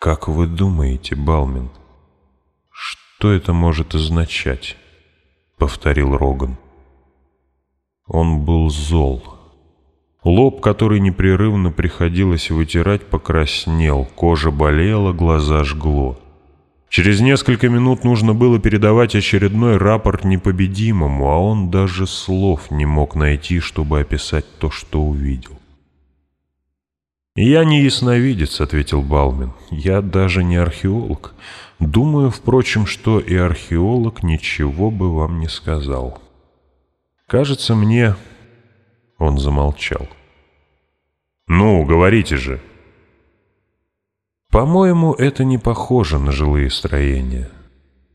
«Как вы думаете, Балмин, что это может означать?» — повторил Роган. Он был зол. Лоб, который непрерывно приходилось вытирать, покраснел, кожа болела, глаза жгло. Через несколько минут нужно было передавать очередной рапорт непобедимому, а он даже слов не мог найти, чтобы описать то, что увидел. «Я не ясновидец», — ответил Балмин. «Я даже не археолог. Думаю, впрочем, что и археолог ничего бы вам не сказал. Кажется мне...» Он замолчал. «Ну, говорите же!» По-моему, это не похоже на жилые строения.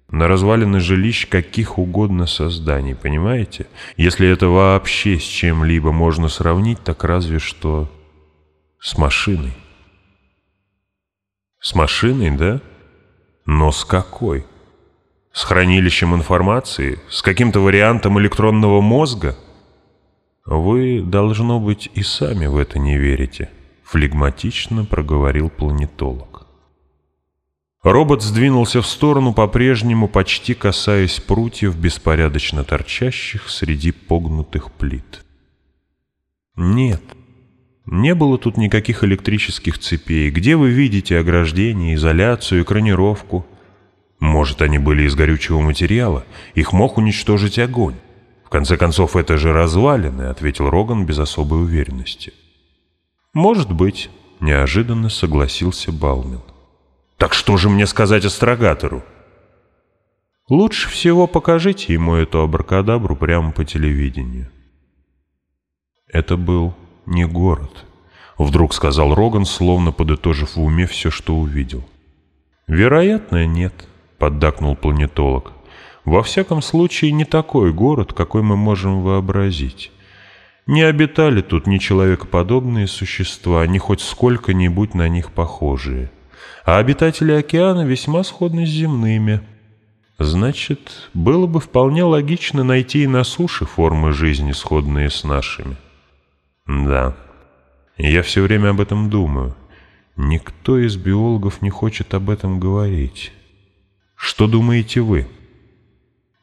На развалины жилищ каких угодно созданий, понимаете? Если это вообще с чем-либо можно сравнить, так разве что с машиной. С машиной, да? Но с какой? С хранилищем информации? С каким-то вариантом электронного мозга? Вы, должно быть, и сами в это не верите флегматично проговорил планетолог. Робот сдвинулся в сторону, по-прежнему почти касаясь прутьев, беспорядочно торчащих среди погнутых плит. Нет, не было тут никаких электрических цепей. Где вы видите ограждение, изоляцию, экранировку? Может, они были из горючего материала? Их мог уничтожить огонь. В конце концов, это же развалины, ответил Роган без особой уверенности. — «Может быть», — неожиданно согласился Балмин. «Так что же мне сказать астрогатору?» «Лучше всего покажите ему эту абракадабру прямо по телевидению». Это был не город, — вдруг сказал Роган, словно подытожив в уме все, что увидел. «Вероятно, нет», — поддакнул планетолог. «Во всяком случае, не такой город, какой мы можем вообразить. Не обитали тут ни человекоподобные существа, ни хоть сколько-нибудь на них похожие. А обитатели океана весьма сходны с земными. Значит, было бы вполне логично найти и на суше формы жизни, сходные с нашими. Да, я все время об этом думаю. Никто из биологов не хочет об этом говорить. Что думаете вы? —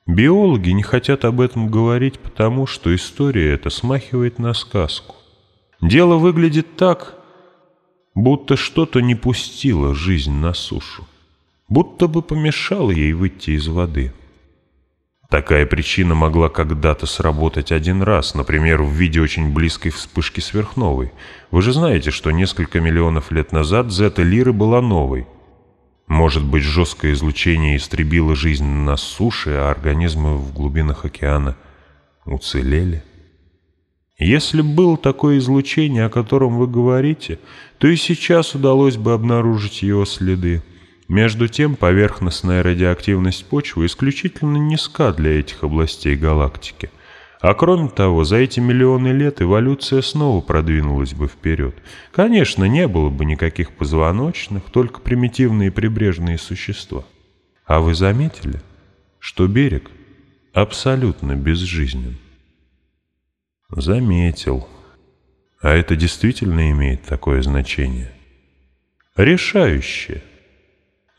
Биологи не хотят об этом говорить, потому что история эта смахивает на сказку. Дело выглядит так, будто что-то не пустило жизнь на сушу, будто бы помешало ей выйти из воды. Такая причина могла когда-то сработать один раз, например, в виде очень близкой вспышки сверхновой. Вы же знаете, что несколько миллионов лет назад зета-лиры была новой — может быть, жесткое излучение истребило жизнь на суше, а организмы в глубинах океана уцелели? Если было такое излучение, о котором вы говорите, то и сейчас удалось бы обнаружить его следы. Между тем, поверхностная радиоактивность почвы исключительно низка для этих областей галактики – а кроме того, за эти миллионы лет эволюция снова продвинулась бы вперед. Конечно, не было бы никаких позвоночных, только примитивные прибрежные существа. А вы заметили, что берег абсолютно безжизнен? Заметил. А это действительно имеет такое значение? Решающее.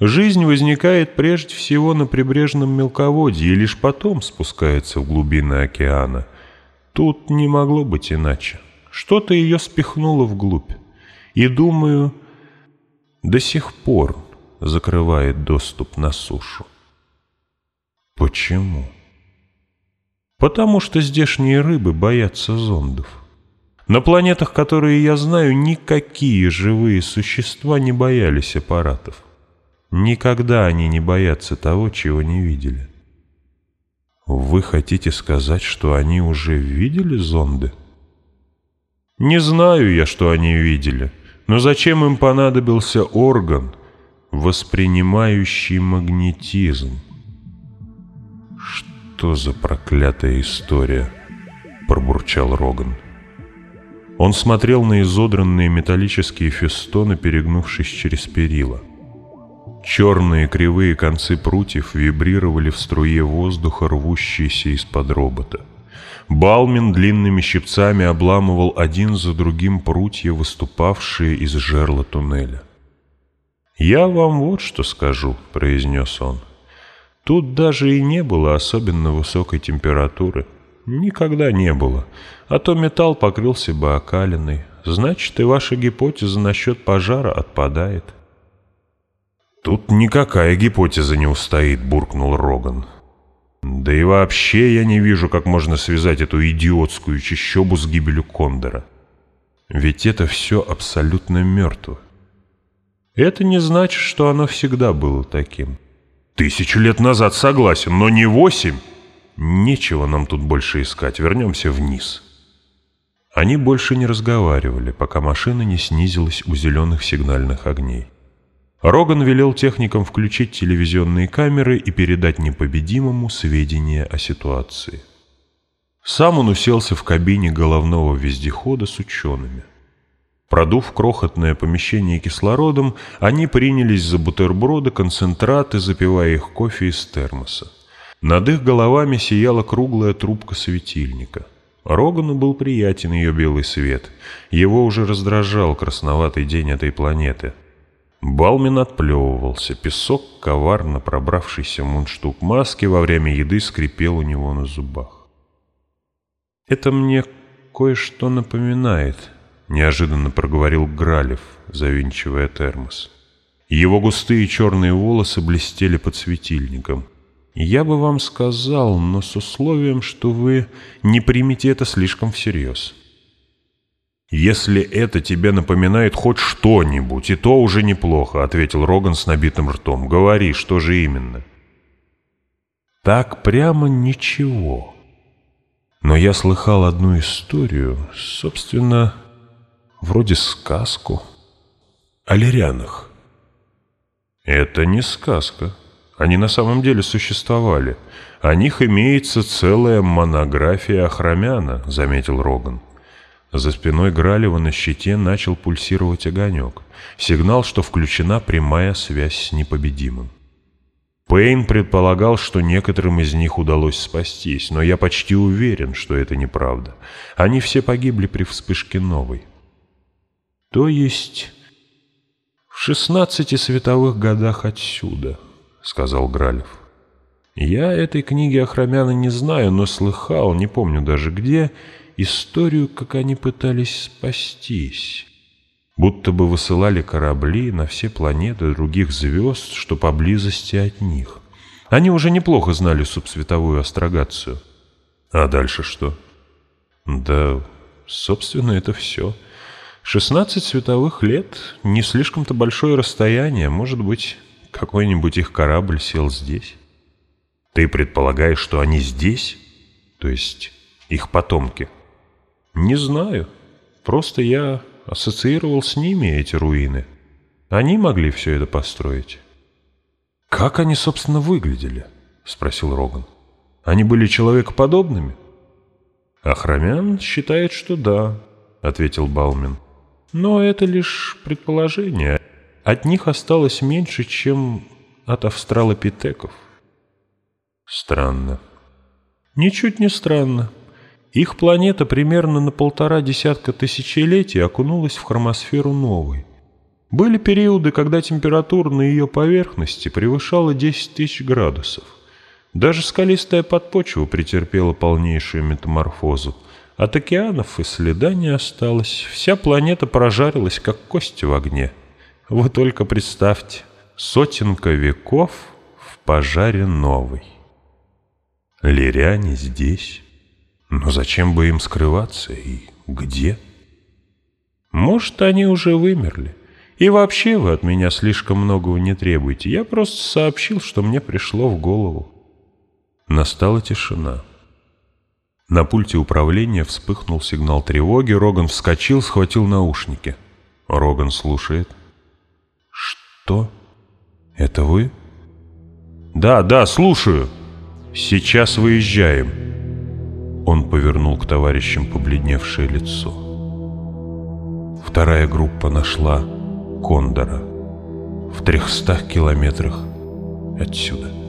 Жизнь возникает прежде всего на прибрежном мелководье и лишь потом спускается в глубины океана. Тут не могло быть иначе. Что-то ее спихнуло вглубь. И, думаю, до сих пор закрывает доступ на сушу. Почему? Потому что здешние рыбы боятся зондов. На планетах, которые я знаю, никакие живые существа не боялись аппаратов. Никогда они не боятся того, чего не видели. Вы хотите сказать, что они уже видели зонды? Не знаю я, что они видели, но зачем им понадобился орган, воспринимающий магнетизм? Что за проклятая история? Пробурчал Роган. Он смотрел на изодранные металлические фестоны, перегнувшись через перила. — Черные кривые концы прутьев вибрировали в струе воздуха, рвущейся из-под робота. Балмин длинными щипцами обламывал один за другим прутья, выступавшие из жерла туннеля. «Я вам вот что скажу», — произнес он. «Тут даже и не было особенно высокой температуры. Никогда не было. А то металл покрылся бы окалиной. Значит, и ваша гипотеза насчет пожара отпадает». «Тут никакая гипотеза не устоит», — буркнул Роган. «Да и вообще я не вижу, как можно связать эту идиотскую чащобу с гибелью Кондора. Ведь это все абсолютно мертво. Это не значит, что оно всегда было таким. Тысячу лет назад согласен, но не восемь. Нечего нам тут больше искать, вернемся вниз». Они больше не разговаривали, пока машина не снизилась у зеленых сигнальных огней. Роган велел техникам включить телевизионные камеры и передать непобедимому сведения о ситуации. Сам он уселся в кабине головного вездехода с учеными. Продув крохотное помещение кислородом, они принялись за бутерброды, концентраты, запивая их кофе из термоса. Над их головами сияла круглая трубка светильника. Рогану был приятен ее белый свет. Его уже раздражал красноватый день этой планеты. Балмин отплевывался. Песок, коварно пробравшийся мундштук маски, во время еды скрипел у него на зубах. «Это мне кое-что напоминает», — неожиданно проговорил Гралев, завинчивая термос. Его густые черные волосы блестели под светильником. «Я бы вам сказал, но с условием, что вы не примете это слишком всерьез». «Если это тебе напоминает хоть что-нибудь, и то уже неплохо», — ответил Роган с набитым ртом. «Говори, что же именно?» «Так прямо ничего. Но я слыхал одну историю, собственно, вроде сказку, о лирянах». «Это не сказка. Они на самом деле существовали. О них имеется целая монография Охромяна», — заметил Роган. За спиной Гралева на щите начал пульсировать огонек. Сигнал, что включена прямая связь с непобедимым. Пейн предполагал, что некоторым из них удалось спастись, но я почти уверен, что это неправда. Они все погибли при вспышке новой. То есть в шестнадцати световых годах отсюда, сказал Гралев. Я этой книги Охромяна не знаю, но слыхал, не помню даже где, историю, как они пытались спастись. Будто бы высылали корабли на все планеты других звезд, что поблизости от них. Они уже неплохо знали субсветовую астрогацию. А дальше что? Да, собственно, это все. 16 световых лет — не слишком-то большое расстояние. Может быть, какой-нибудь их корабль сел здесь? Ты предполагаешь, что они здесь? То есть их потомки? — не знаю. Просто я ассоциировал с ними эти руины. Они могли все это построить. «Как они, собственно, выглядели?» — спросил Роган. «Они были человекоподобными?» «Охромян считает, что да», — ответил Балмин. «Но это лишь предположение. От них осталось меньше, чем от австралопитеков». «Странно». «Ничуть не странно. Их планета примерно на полтора десятка тысячелетий окунулась в хромосферу новой. Были периоды, когда температура на ее поверхности превышала 10 тысяч градусов. Даже скалистая подпочва претерпела полнейшую метаморфозу. От океанов и следа не осталось. Вся планета прожарилась, как кости в огне. Вы только представьте, сотенка веков в пожаре новой. Лиряне здесь, но зачем бы им скрываться и где? Может, они уже вымерли. И вообще вы от меня слишком многого не требуете. Я просто сообщил, что мне пришло в голову. Настала тишина. На пульте управления вспыхнул сигнал тревоги. Роган вскочил, схватил наушники. Роган слушает. «Что? Это вы?» «Да, да, слушаю. Сейчас выезжаем». Он повернул к товарищам побледневшее лицо. Вторая группа нашла Кондора в трехстах километрах отсюда.